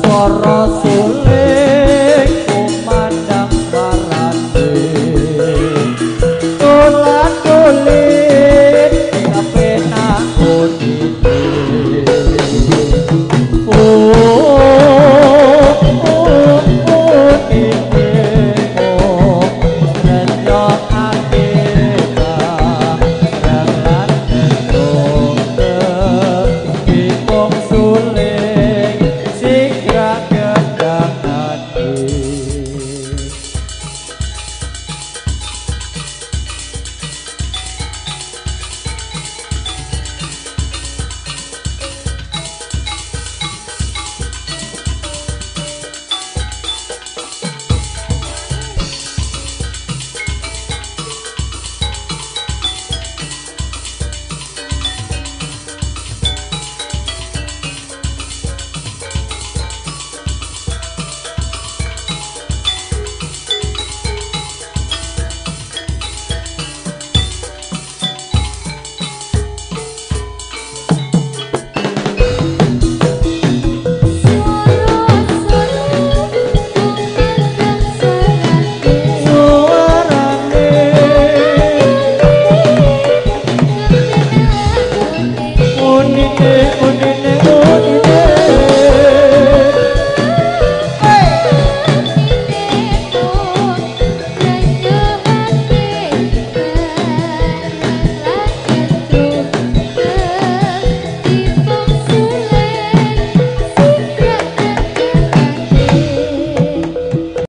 swara suling ਤੇ ਉਹਨੇ